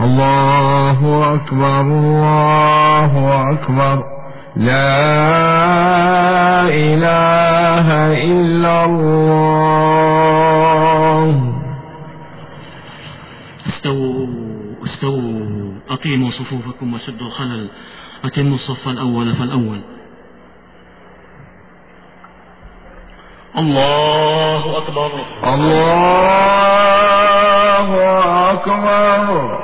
الله أكبر الله أكبر. لا إله إلا الله. استووا استووا أقيموا صفوفكم وسدوا الخلل أتموا الصف الأول فالأول. الله أكبر. الله أكبر.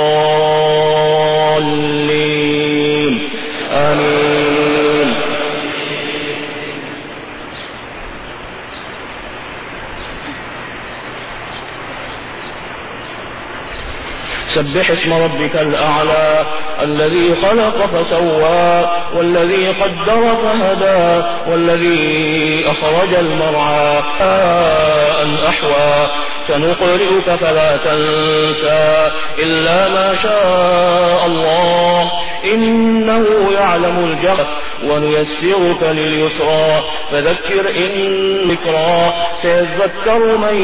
سبح اسم ربك الأعلى الذي خلق فسوى والذي قدر فهدى والذي أخرج المرعى. أن أحوى سنقرئك فلا تنسى إلا ما شاء الله. إنه يعلم الجهر. ونيسرك لليسرى. فذكر إن ذكرى سيذكر من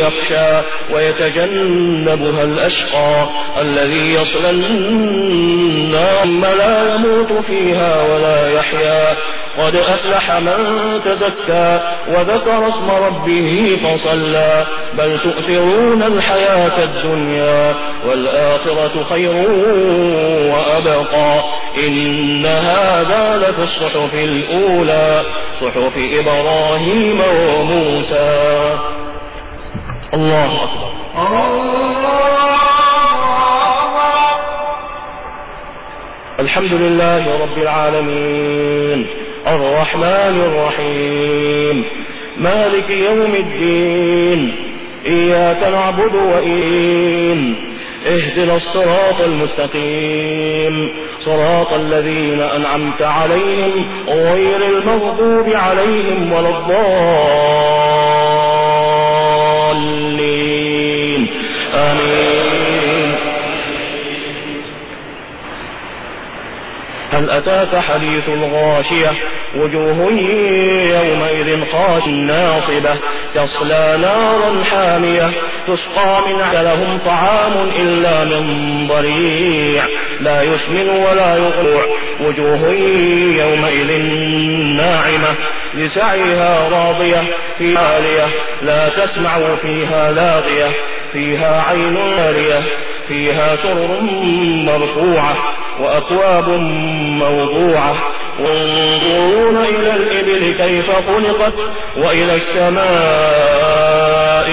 يخشى ويتجنبها الأشقى. الذي يصلى النار لا يموت فيها ولا يحيا. قد أفلح من تزكى وذكر اسم ربه فصلى. بل تؤثرون الحياة الدنيا والآخرة خير وأبقى. إن هذا لفي الصحف الأولى صحف إبراهيم وموسى. الله أكبر. الحمد لله رب العالمين. الرحمن الرحيم. مالك يوم الدين. إياك نعبد وإن اهدنا الصراط المستقيم. صراط الذين أنعمت عليهم غير المغضوب عليهم ولا الضالين. آمين. هل أتاك حديث الغاشية؟ وجوه يومئذ خاش ناصبة تصلى نارا حامية. تسقى من لهم طعام إلا من ضريع. لا يسمن ولا يغلع وجوه يومئذ ناعمة. لسعيها راضية. في عالية لا تسمع فيها لاغية. فيها عين نارية فيها سرر مرفوعة. وأكواب موضوعة. وانظرون إلى الإبل كيف خلقت. وإلى السماء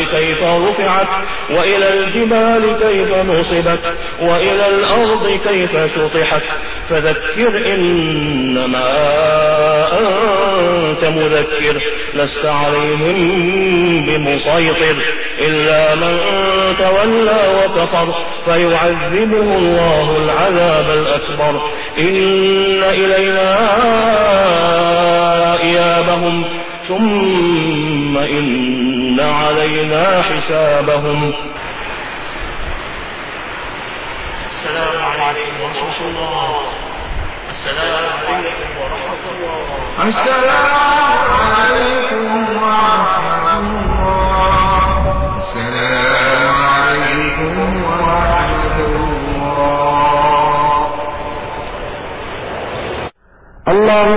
كيف رفعت وإلى الجبال كيف نصبت وإلى الأرض كيف سطحت فذكر إنما أنت مذكر لست عليهم بمسيطر إلا من تولى وكفر فيعذبه الله العذاب الأكبر. إن إلينا حسابهم السلام عليكم ورحمة الله. السلام عليكم ورحمة الله. السلام